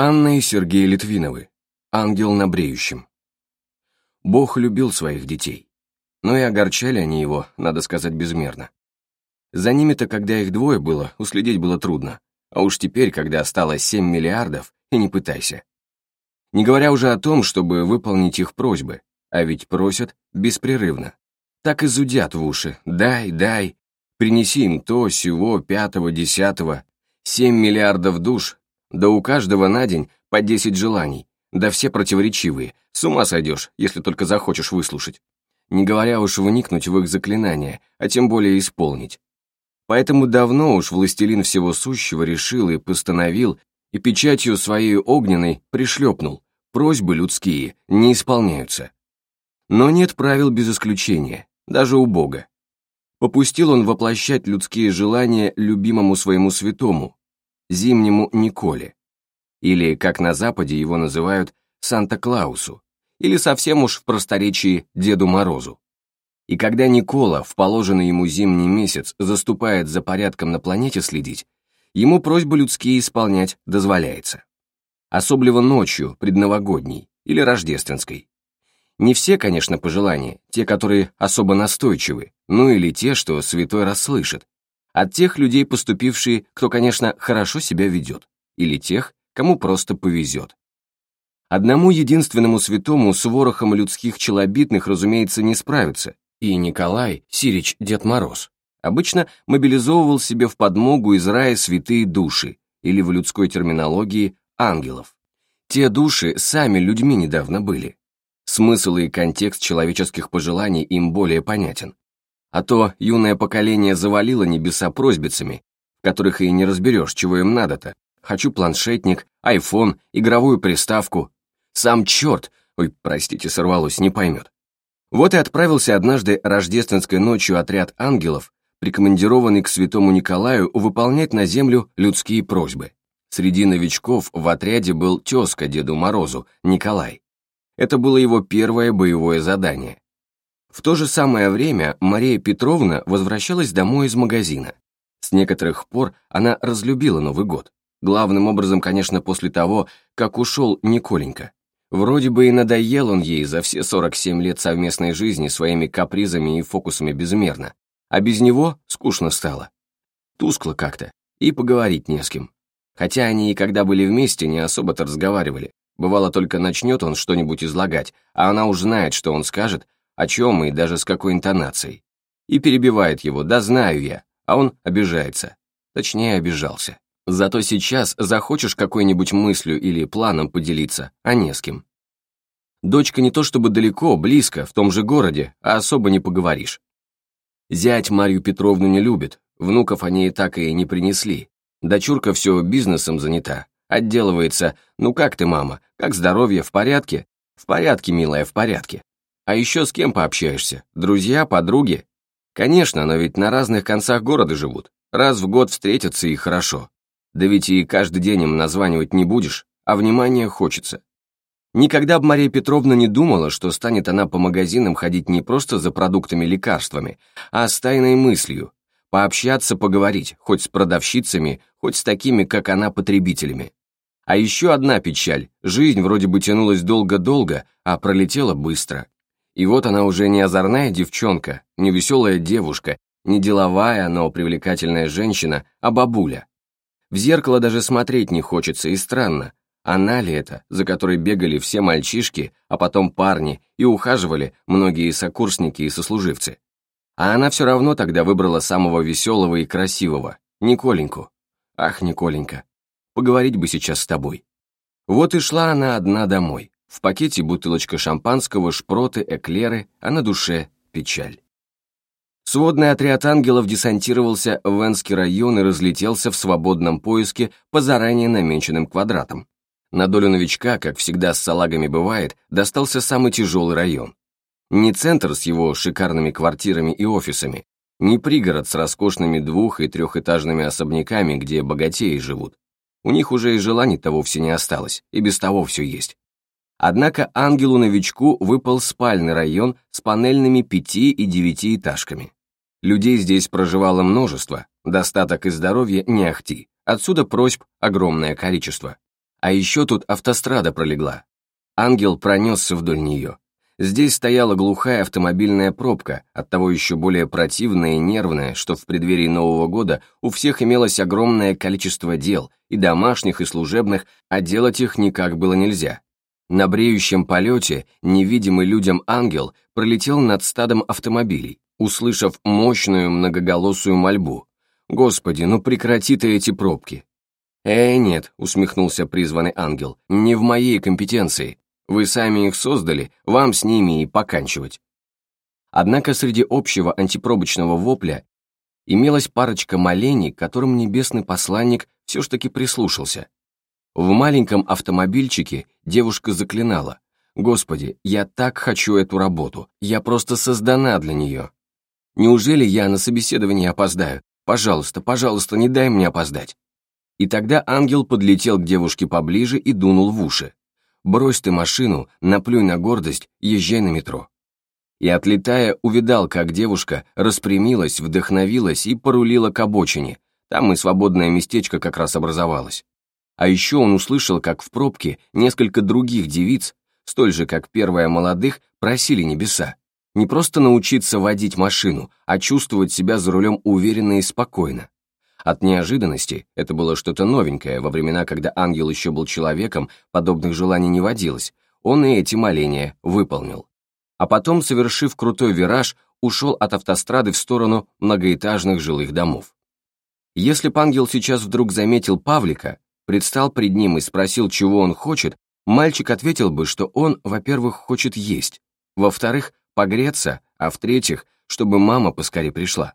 Анна и Сергей Литвиновы. Ангел на бреющем. Бог любил своих детей. Но и огорчали они его, надо сказать, безмерно. За ними-то, когда их двое было, уследить было трудно. А уж теперь, когда осталось 7 миллиардов, и не пытайся. Не говоря уже о том, чтобы выполнить их просьбы, а ведь просят беспрерывно. Так и зудят в уши «дай, дай», принеси им то, сего, пятого, десятого. Семь миллиардов душ да у каждого на день по десять желаний, да все противоречивые, с ума сойдешь, если только захочешь выслушать. Не говоря уж вникнуть в их заклинания, а тем более исполнить. Поэтому давно уж властелин всего сущего решил и постановил, и печатью своей огненной пришлепнул, просьбы людские не исполняются. Но нет правил без исключения, даже у Бога. Попустил он воплощать людские желания любимому своему святому, зимнему Николе, или, как на Западе его называют, Санта-Клаусу, или совсем уж в просторечии Деду Морозу. И когда Никола в положенный ему зимний месяц заступает за порядком на планете следить, ему просьбы людские исполнять дозволяется. Особливо ночью, предновогодней или рождественской. Не все, конечно, пожелания, те, которые особо настойчивы, ну или те, что святой расслышит, от тех людей, поступившие, кто, конечно, хорошо себя ведет, или тех, кому просто повезет. Одному единственному святому с ворохом людских челобитных, разумеется, не справится, и Николай, Сирич Дед Мороз, обычно мобилизовывал себе в подмогу из рая святые души, или в людской терминологии ангелов. Те души сами людьми недавно были. Смысл и контекст человеческих пожеланий им более понятен. А то юное поколение завалило небеса просьбицами, в которых и не разберешь, чего им надо-то. Хочу планшетник, айфон, игровую приставку. Сам черт, ой, простите, сорвалось, не поймет. Вот и отправился однажды рождественской ночью отряд ангелов, прикомандированный к святому Николаю выполнять на землю людские просьбы. Среди новичков в отряде был тезка Деду Морозу, Николай. Это было его первое боевое задание. В то же самое время Мария Петровна возвращалась домой из магазина. С некоторых пор она разлюбила Новый год. Главным образом, конечно, после того, как ушел Николенька. Вроде бы и надоел он ей за все 47 лет совместной жизни своими капризами и фокусами безмерно. А без него скучно стало. Тускло как-то, и поговорить не с кем. Хотя они и когда были вместе, не особо-то разговаривали. Бывало, только начнет он что-нибудь излагать, а она уж знает, что он скажет, о чем и даже с какой интонацией. И перебивает его, да знаю я, а он обижается. Точнее, обижался. Зато сейчас захочешь какой-нибудь мыслью или планом поделиться, а не с кем. Дочка не то чтобы далеко, близко, в том же городе, а особо не поговоришь. Зять Марью Петровну не любит, внуков они и так и не принесли. Дочурка все бизнесом занята, отделывается «Ну как ты, мама? Как здоровье? В порядке?» «В порядке, милая, в порядке». А еще с кем пообщаешься? Друзья, подруги? Конечно, но ведь на разных концах города живут. Раз в год встретятся и хорошо. Да ведь и каждый день им названивать не будешь, а внимания хочется. Никогда бы Мария Петровна не думала, что станет она по магазинам ходить не просто за продуктами-лекарствами, а с тайной мыслью. Пообщаться, поговорить, хоть с продавщицами, хоть с такими, как она, потребителями. А еще одна печаль. Жизнь вроде бы тянулась долго-долго, а пролетела быстро. И вот она уже не озорная девчонка, не веселая девушка, не деловая, но привлекательная женщина, а бабуля. В зеркало даже смотреть не хочется, и странно. Она ли это, за которой бегали все мальчишки, а потом парни, и ухаживали многие сокурсники и сослуживцы? А она все равно тогда выбрала самого веселого и красивого, Николеньку. Ах, Николенька, поговорить бы сейчас с тобой. Вот и шла она одна домой. В пакете бутылочка шампанского, шпроты, эклеры, а на душе печаль. Сводный отряд ангелов десантировался в Энский район и разлетелся в свободном поиске по заранее намеченным квадратам. На долю новичка, как всегда с салагами бывает, достался самый тяжелый район. Не центр с его шикарными квартирами и офисами, не пригород с роскошными двух- и трехэтажными особняками, где богатеи живут. У них уже и желаний-то вовсе не осталось, и без того все есть. Однако ангелу-новичку выпал спальный район с панельными пяти- и девятиэтажками. Людей здесь проживало множество, достаток и здоровье не ахти, отсюда просьб огромное количество. А еще тут автострада пролегла. Ангел пронесся вдоль нее. Здесь стояла глухая автомобильная пробка, оттого еще более противная и нервная, что в преддверии Нового года у всех имелось огромное количество дел, и домашних, и служебных, а делать их никак было нельзя. На бреющем полете невидимый людям ангел пролетел над стадом автомобилей, услышав мощную многоголосую мольбу. «Господи, ну прекрати ты эти пробки!» «Э, нет», — усмехнулся призванный ангел, — «не в моей компетенции. Вы сами их создали, вам с ними и поканчивать. Однако среди общего антипробочного вопля имелась парочка молений, которым небесный посланник все ж таки прислушался. В маленьком автомобильчике девушка заклинала. «Господи, я так хочу эту работу, я просто создана для нее. Неужели я на собеседование опоздаю? Пожалуйста, пожалуйста, не дай мне опоздать». И тогда ангел подлетел к девушке поближе и дунул в уши. Брось ты машину, наплюй на гордость, езжай на метро. И, отлетая, увидал, как девушка распрямилась, вдохновилась и порулила к обочине. Там и свободное местечко как раз образовалось. А еще он услышал, как в пробке несколько других девиц, столь же, как первая молодых, просили небеса. Не просто научиться водить машину, а чувствовать себя за рулем уверенно и спокойно. От неожиданности, это было что-то новенькое, во времена, когда ангел еще был человеком, подобных желаний не водилось, он и эти моления выполнил. А потом, совершив крутой вираж, ушел от автострады в сторону многоэтажных жилых домов. Если б ангел сейчас вдруг заметил Павлика, предстал пред ним и спросил, чего он хочет, мальчик ответил бы, что он, во-первых, хочет есть, во-вторых, погреться, а в-третьих, чтобы мама поскорее пришла.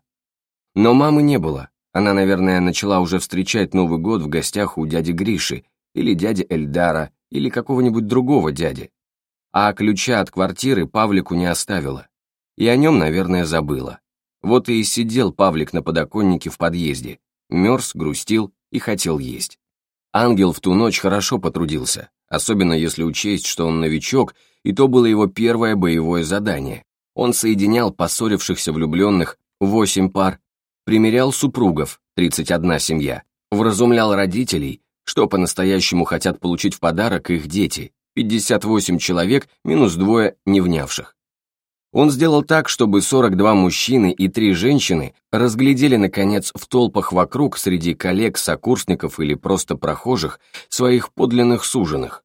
Но мамы не было, она, наверное, начала уже встречать Новый год в гостях у дяди Гриши, или дяди Эльдара, или какого-нибудь другого дяди. А ключа от квартиры Павлику не оставила. И о нем, наверное, забыла. Вот и сидел Павлик на подоконнике в подъезде, мерз, грустил и хотел есть. Ангел в ту ночь хорошо потрудился, особенно если учесть, что он новичок, и то было его первое боевое задание. Он соединял поссорившихся влюбленных восемь пар примерял супругов, 31 семья, вразумлял родителей, что по-настоящему хотят получить в подарок их дети, 58 человек минус двое невнявших. Он сделал так, чтобы 42 мужчины и 3 женщины разглядели, наконец, в толпах вокруг, среди коллег, сокурсников или просто прохожих, своих подлинных суженых.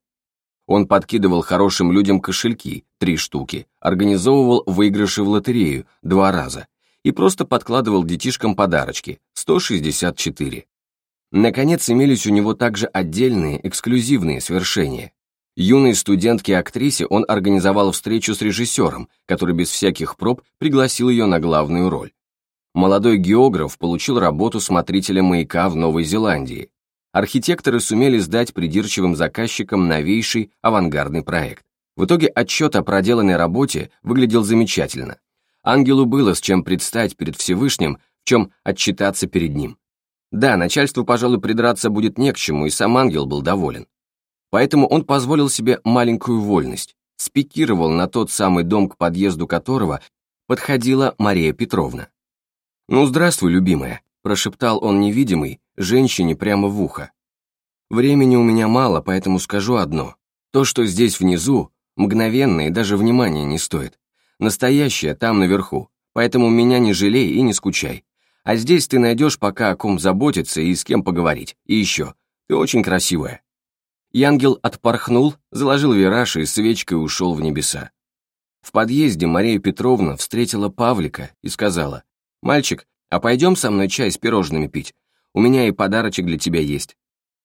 Он подкидывал хорошим людям кошельки, три штуки, организовывал выигрыши в лотерею, два раза, и просто подкладывал детишкам подарочки, 164. Наконец, имелись у него также отдельные, эксклюзивные свершения. Юной студентке-актрисе он организовал встречу с режиссером, который без всяких проб пригласил ее на главную роль. Молодой географ получил работу смотрителя маяка в Новой Зеландии. Архитекторы сумели сдать придирчивым заказчикам новейший авангардный проект. В итоге отчет о проделанной работе выглядел замечательно. Ангелу было с чем предстать перед Всевышним, в чем отчитаться перед ним. Да, начальству, пожалуй, придраться будет не к чему, и сам ангел был доволен. Поэтому он позволил себе маленькую вольность, спикировал на тот самый дом, к подъезду которого подходила Мария Петровна. «Ну, здравствуй, любимая», – прошептал он невидимый, женщине прямо в ухо. «Времени у меня мало, поэтому скажу одно. То, что здесь внизу, мгновенно и даже внимания не стоит. Настоящая там наверху, поэтому меня не жалей и не скучай. А здесь ты найдешь пока о ком заботиться и с кем поговорить. И еще, ты очень красивая». Янгел отпорхнул, заложил вираж и свечкой ушел в небеса. В подъезде Мария Петровна встретила Павлика и сказала, «Мальчик, а пойдем со мной чай с пирожными пить? У меня и подарочек для тебя есть».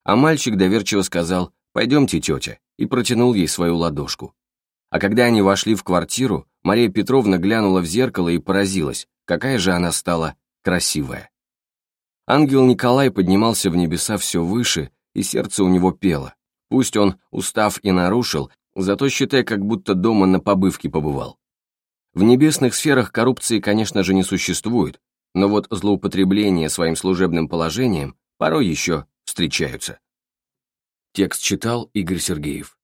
А мальчик доверчиво сказал, «Пойдемте, тетя», и протянул ей свою ладошку. А когда они вошли в квартиру, Мария Петровна глянула в зеркало и поразилась, какая же она стала красивая. Ангел Николай поднимался в небеса все выше, и сердце у него пело. Пусть он, устав и нарушил, зато считай, как будто дома на побывке побывал. В небесных сферах коррупции, конечно же, не существует, но вот злоупотребления своим служебным положением порой еще встречаются. Текст читал Игорь Сергеев.